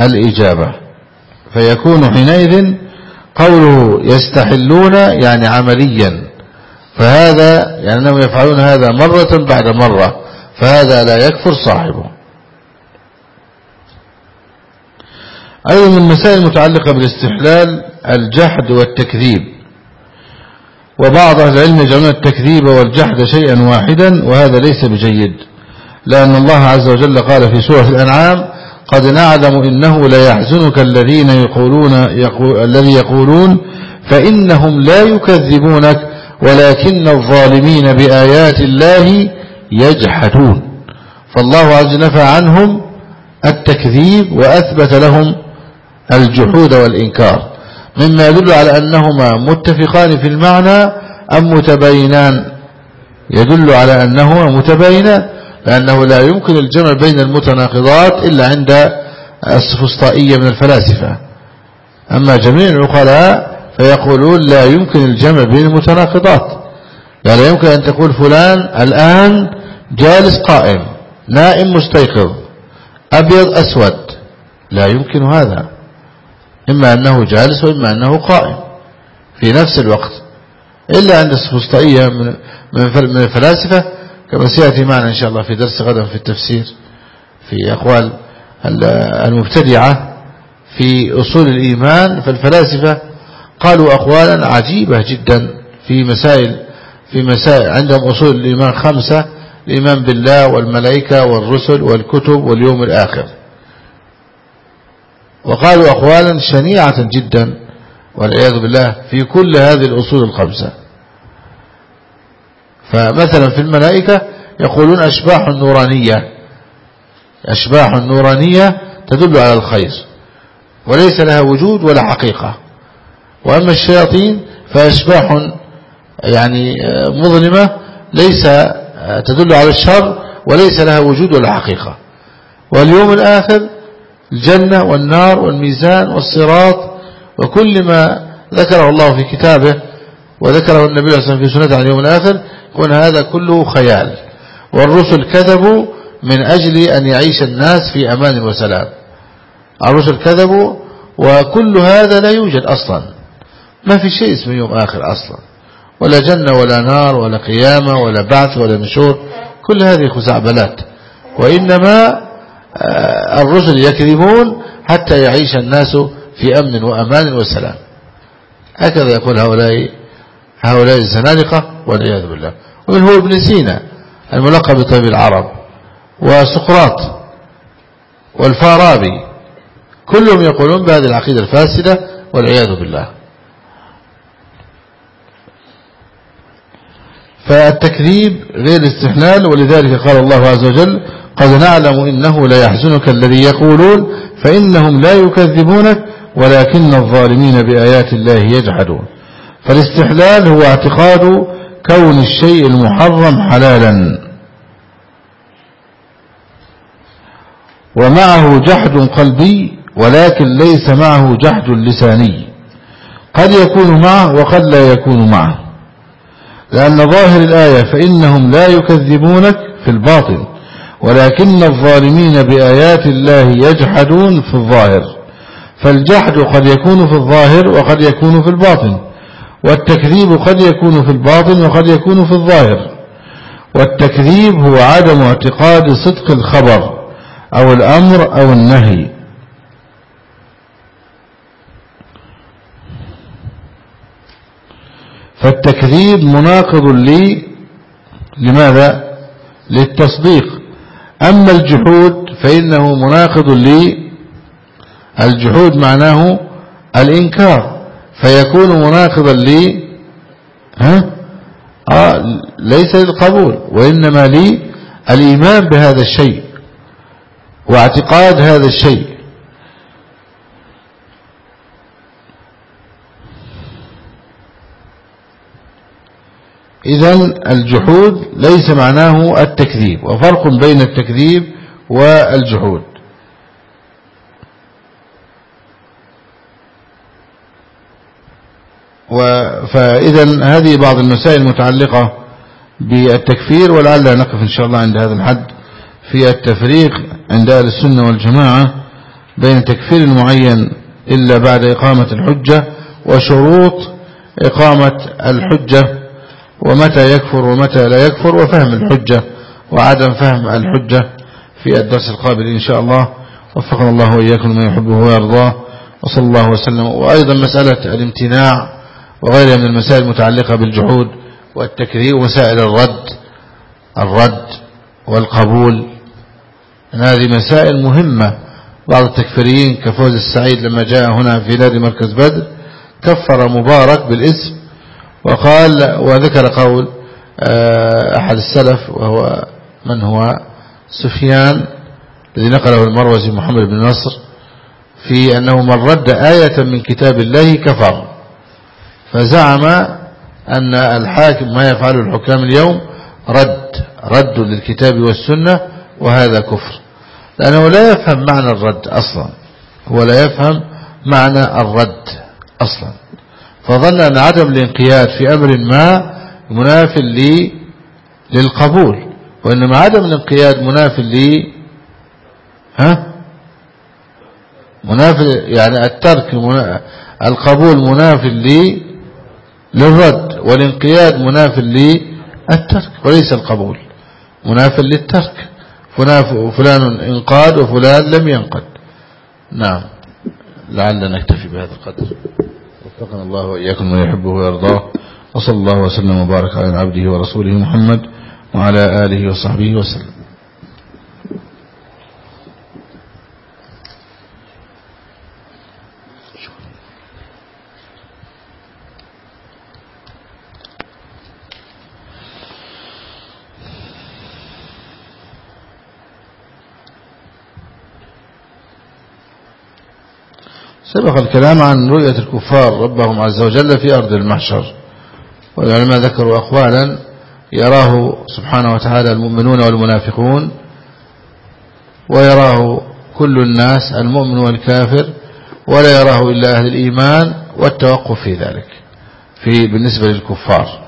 S2: الإجابة. فيكون حينئذ قوله يستحلون يعني عمليا. فهذا يعني أنهم يفعلون هذا مرة بعد مرة فهذا لا يكفر صاحبه. أيضا من المسائل المتعلقة بالاستحلال الجحد والتكذيب. وبعض أهل العلم يجعلون التكذيب والجحد شيئا واحدا وهذا ليس بجيد. لأن الله عز وجل قال في سورة الأنعام قد نعلم إنه ليحزنك الذين يقولون يقول الذي يقولون فإنهم لا يكذبونك ولكن الظالمين بآيات الله يجحدون. فالله عز نفى عنهم التكذيب وأثبت لهم الجحود والإنكار. مما يدل على أنهما متفقان في المعنى أم متباينان؟ يدل على أنهما متباينان. لأنه لا يمكن الجمع بين المتناقضات إلا عند السفسطائية من الفلاسفة. أما جميع العقلاء فيقولون لا يمكن الجمع بين المتناقضات. يعني لا يمكن أن تقول فلان الآن جالس قائم نائم مستيقظ أبيض أسود. لا يمكن هذا. إما أنه جالس وإما أنه قائم في نفس الوقت. إلا عند السفسطائية من الفلاسفة كما سيأتي معنا إن شاء الله في درس غدا في التفسير في أقوال المبتدعة في أصول الإيمان فالفلاسفة قالوا أقوالا عجيبة جدا في مسائل في مسائل عندهم أصول الإيمان خمسة الإيمان بالله والملائكة والرسل والكتب واليوم الآخر. وقالوا أقوالا شنيعة جدا والعياذ بالله في كل هذه الأصول الخمسة. فمثلا في الملائكة يقولون أشباح نورانية أشباح نورانية تدل على الخير وليس لها وجود ولا حقيقة. وأما الشياطين فأشباح يعني مظلمة ليس تدل على الشر وليس لها وجود ولا حقيقة. واليوم الآخر الجنة والنار والميزان والصراط وكل ما ذكره الله في كتابه وذكره النبي صلى الله عليه وسلم في سنته عن اليوم الآخر يكون هذا كله خيال. والرسل كذبوا من أجل أن يعيش الناس في أمان وسلام. الرسل كذبوا وكل هذا لا يوجد أصلا. ما في شيء اسمه يوم آخر أصلا. ولا جنة ولا نار ولا قيامة ولا بعث ولا نشور. كل هذه خزعبلات. وإنما آه، الرسل يكذبون حتى يعيش الناس في أمن وأمان وسلام. هكذا يقول هؤلاء هؤلاء الزنادقة والعياذ بالله. ومن هو ابن سينا الملقب بطيب العرب وسقراط والفارابي. كلهم يقولون بهذه العقيدة الفاسدة والعياذ بالله. فالتكذيب غير استحلال ولذلك قال الله عز وجل قد نعلم إنه لا يحزنك الذي يقولون فإنهم لا يكذبونك ولكن الظالمين بآيات الله يجحدون. فالاستحلال هو اعتقاد كون الشيء المحرم حلالا. ومعه جحد قلبي ولكن ليس معه جحد لساني. قد يكون معه وقد لا يكون معه. لأن ظاهر الآية فإنهم لا يكذبونك في الباطن ولكن الظالمين بآيات الله يجحدون في الظاهر. فالجحد قد يكون في الظاهر وقد يكون في الباطن. والتكذيب قد يكون في الباطن وقد يكون في الظاهر. والتكذيب هو عدم اعتقاد صدق الخبر أو الأمر أو النهي. فالتكذيب مناقض لي لماذا؟ للتصديق. أما الجحود فإنه مناقض لي. الجحود معناه الإنكار. فيكون مناقضا لي ها؟ آه ليس للقبول وإنما لي الإيمان بهذا الشيء واعتقاد هذا الشيء. إذا الجحود ليس معناه التكذيب وفرق بين التكذيب والجحود. فإذا هذه بعض المسائل المتعلقة بالتكفير ولعل نقف إن شاء الله عند هذا الحد في التفريق عند أهل السنة والجماعة بين تكفير معين إلا بعد إقامة الحجة وشروط إقامة الحجة ومتى يكفر ومتى لا يكفر وفهم الحجة وعدم فهم الحجة في الدرس القابل إن شاء الله. وفقنا الله وإياكم ما يحبه ويرضاه وصلى الله وسلم. وأيضا مسألة الامتناع وغيرها من المسائل المتعلقة بالجحود والتكذيب ومسائل الرد الرد والقبول. هذه مسائل مهمة. بعض التكفيريين كفوز السعيد لما جاء هنا في نادي مركز بدر كفر مبارك بالاسم وقال وذكر قول آه، أحد السلف وهو من هو؟ سفيان الذي نقله المروزي محمد بن نصر في أنه من رد آية من كتاب الله كفر. فزعم أن الحاكم ما يفعله الحكام اليوم رد رد للكتاب والسنة وهذا كفر. لأنه لا يفهم معنى الرد أصلا. هو لا يفهم معنى الرد أصلا. فظن أن عدم الانقياد في أمر ما مناف لي للقبول وإنما عدم الانقياد مناف لي ها؟ مناف يعني الترك القبول مناف لي للرد والانقياد مناف للترك وليس القبول. مناف للترك. فلان انقاد وفلان لم ينقد. نعم. لعلنا نكتفي بهذا القدر. وفقنا الله وإياكم من يحبه ويرضاه. وصلى الله وسلم وبارك على عبده ورسوله محمد وعلى آله وصحبه وسلم. سبق الكلام عن رؤية الكفار ربهم عز وجل في أرض المحشر. والعلماء ذكروا أقوالا يراه سبحانه وتعالى المؤمنون والمنافقون ويراه كل الناس المؤمن والكافر ولا يراه إلا أهل الإيمان والتوقف في ذلك في بالنسبة للكفار.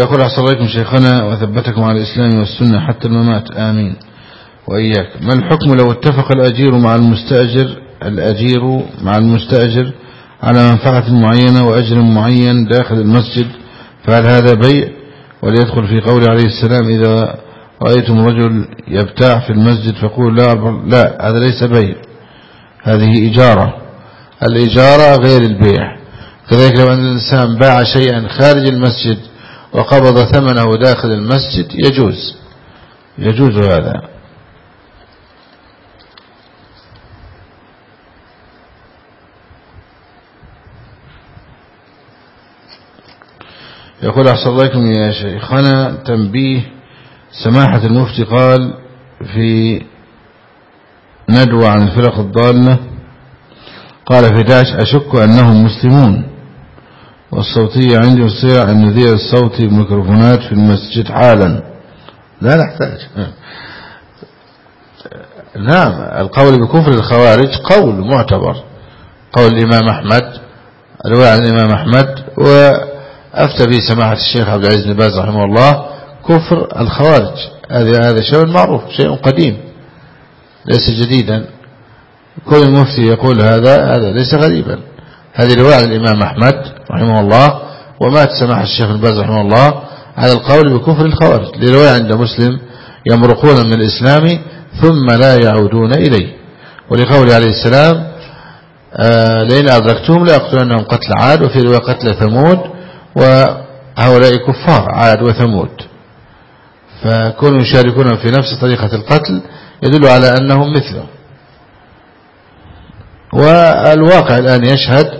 S2: يقول أحسن عليكم شيخنا وثبتكم على الإسلام والسنة حتى الممات. آمين. وإياك. ما الحكم لو اتفق الأجير مع المستأجر الأجير مع المستأجر على منفعة معينة وأجر معين داخل المسجد؟ فهل هذا بيع؟ وليدخل في قول عليه السلام إذا رأيتم رجل يبتاع في المسجد فقول لا لا هذا ليس بيع. هذه إجارة. الإجارة غير البيع. كذلك لو أن الإنسان باع شيئا خارج المسجد وقبض ثمنه داخل المسجد. يجوز. يجوز هذا. يقول أحسن الله يا شيخنا. تنبيه. سماحة المفتي قال في ندوة عن الفرق الضالة قال في داعش أشك أنهم مسلمون. والصوتية عندي وصية أن نذيع الصوتي بميكروفونات في المسجد حالا. لا نحتاج. نعم القول بكفر الخوارج قول معتبر. قول الإمام أحمد رواية عن الإمام أحمد وأفتى به سماحة الشيخ عبد العزيز بن باز رحمه الله كفر الخوارج. هذا هذا شيء معروف شيء قديم ليس جديدا. كل المفتي يقول هذا هذا ليس غريبا. هذه رواية عن الإمام أحمد رحمه الله. ومات سماحة الشيخ الباز رحمه الله على القول بكفر الخوارج لرواية عند مسلم يمرقون من الإسلام ثم لا يعودون إليه. ولقول عليه السلام آه لئن أدركتهم لأقتلنهم قتل عاد وفي رواية قتل ثمود وهؤلاء كفار عاد وثمود. فكونوا يشاركون في نفس طريقة القتل يدل على أنهم مثله. والواقع الآن يشهد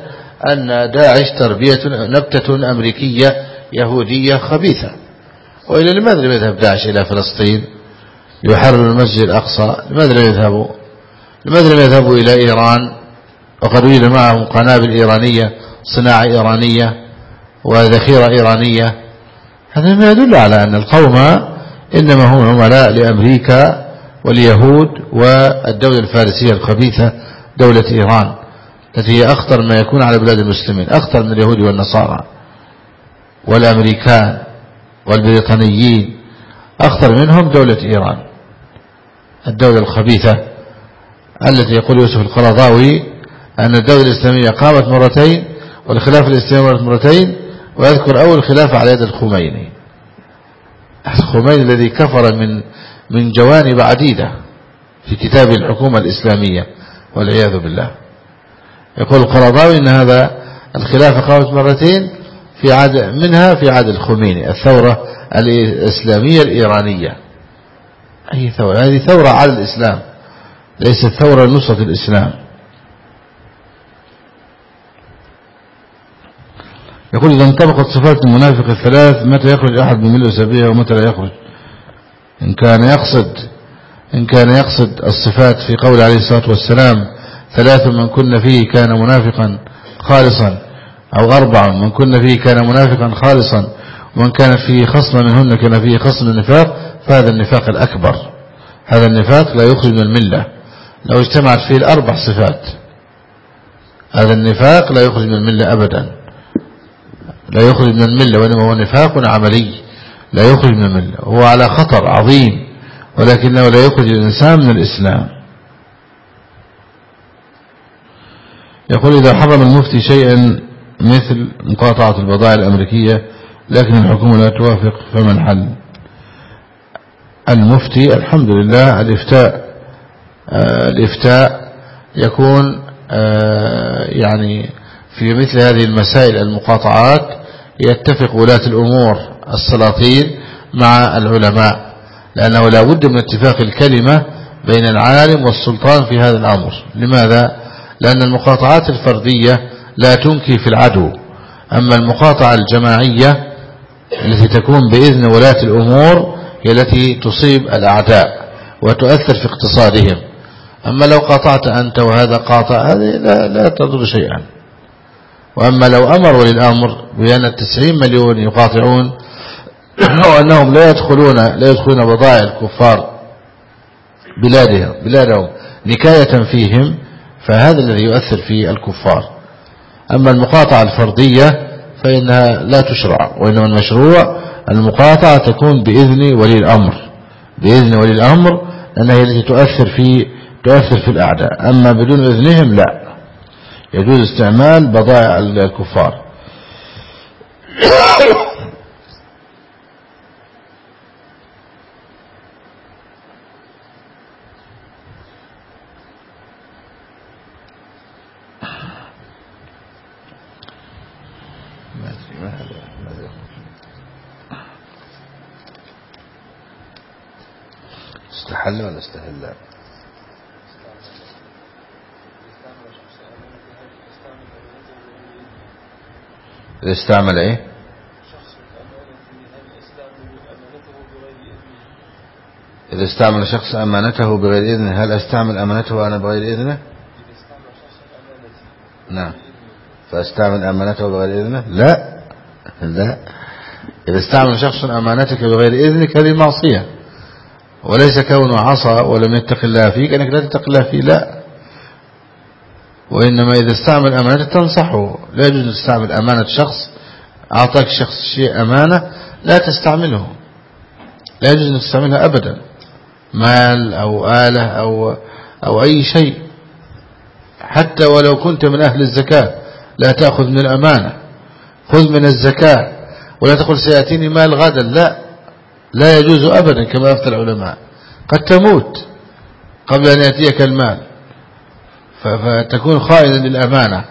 S2: أن داعش تربية نبتة أمريكية يهودية خبيثة. وإلى لماذا لم يذهب داعش إلى فلسطين؟ يحرر المسجد الأقصى. لماذا لم يذهبوا؟ لماذا لم يذهبوا إلى إيران؟ وقد وجد معهم قنابل إيرانية صناعة إيرانية وذخيرة إيرانية. هذا ما يدل على أن القوم إنما هم عملاء لأمريكا واليهود والدولة الفارسية الخبيثة دولة إيران. التي هي أخطر ما يكون على بلاد المسلمين أخطر من اليهود والنصارى والأمريكان والبريطانيين أخطر منهم دولة إيران الدولة الخبيثة التي يقول يوسف القرضاوي أن الدولة الإسلامية قامت مرتين والخلافة الإسلامية مرتين ويذكر أول خلافة على يد الخميني. الخميني الذي كفر من من جوانب عديدة في كتاب الحكومة الإسلامية والعياذ بالله. يقول القرضاوي إن هذا الخلافة قامت مرتين في عهد منها في عهد الخميني الثورة الإسلامية الإيرانية. أي ثورة؟ هذه ثورة على الإسلام ليست ثورة لنصرة الإسلام. يقول إذا انطبقت صفات المنافق الثلاث متى يخرج أحد من ملء سبيها ومتى لا يخرج؟ إن كان يقصد إن كان يقصد الصفات في قول عليه الصلاة والسلام ثلاث من كن فيه كان منافقا خالصا أو أربع من كن فيه كان منافقا خالصا ومن كانت فيه خصلة منهن كان فيه خصل النفاق فهذا النفاق الأكبر. هذا النفاق لا يخرج من الملة. لو اجتمعت فيه الأربع صفات هذا النفاق لا يخرج من الملة أبدا. لا يخرج من الملة وإنما هو نفاق عملي. لا يخرج من الملة. هو على خطر عظيم ولكنه لا يخرج الإنسان من الإسلام. يقول إذا حرم المفتي شيئا مثل مقاطعة البضائع الأمريكية لكن الحكومة لا توافق فما الحل المفتي الحمد لله الإفتاء آه الإفتاء يكون آه يعني في مثل هذه المسائل المقاطعات يتفق ولاة الأمور السلاطين مع العلماء لأنه لا بد من اتفاق الكلمة بين العالم والسلطان في هذا الأمر لماذا؟ لأن المقاطعات الفردية لا تنكي في العدو. أما المقاطعة الجماعية التي تكون بإذن ولاة الأمور هي التي تصيب الأعداء وتؤثر في اقتصادهم. أما لو قاطعت أنت وهذا قاطع هذه لا, لا تضر شيئا. وأما لو أمر ولي الأمر بأن التسعين مليون يقاطعون وأنهم لا يدخلون لا يدخلون بضائع الكفار بلادهم بلادهم نكاية فيهم فهذا الذي يؤثر في الكفار. أما المقاطعة الفردية فإنها لا تشرع وإنما المشروع المقاطعة تكون بإذن ولي الأمر. بإذن ولي الأمر لأنها التي تؤثر في تؤثر في الأعداء. أما بدون إذنهم لا. يجوز استعمال بضائع الكفار. استحل ولا استهل إذا استعمل إيه؟ إذا استعمل شخص أمانته بغير إذنه هل أستعمل أمانته أنا بغير إذنه؟ نعم. فأستعمل أمانته بغير إذنه؟ لا. لا. إذا استعمل شخص أمانتك بغير إذنك هذه معصية. وليس كونه عصى ولم يتق الله فيك أنك لا تتق الله فيه لا. وإنما إذا استعمل أمانته تنصحه. لا يجوز أن تستعمل أمانة شخص أعطاك شخص شيء أمانة لا تستعمله. لا يجوز أن تستعملها أبدا. مال أو آلة أو, أو أي شيء. حتى ولو كنت من أهل الزكاة لا تأخذ من الأمانة. خذ من الزكاة. ولا تقول سيأتيني مال غدا لا. لا يجوز أبدا كما أفتى العلماء. قد تموت قبل أن يأتيك المال. فتكون خائنا للأمانة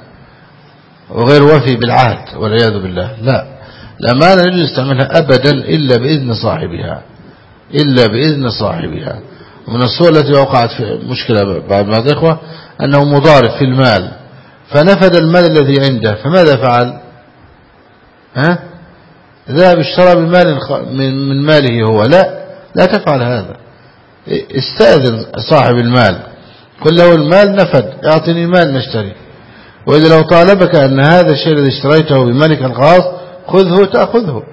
S2: وغير وفي بالعهد والعياذ بالله. لا. الأمانة لا يجوز استعمالها أبدا إلا بإذن صاحبها. إلا بإذن صاحبها. ومن الصور التي وقعت في مشكلة بعض الإخوة أنه مضارب في المال. فنفذ المال الذي عنده. فماذا فعل؟ ها؟ ذهب اشترى بمال من ماله هو. لا لا تفعل هذا. استأذن صاحب المال. قل له المال نفد اعطني مال نشتري. وإذا لو طالبك أن هذا الشيء الذي اشتريته بمالك الخاص خذه تأخذه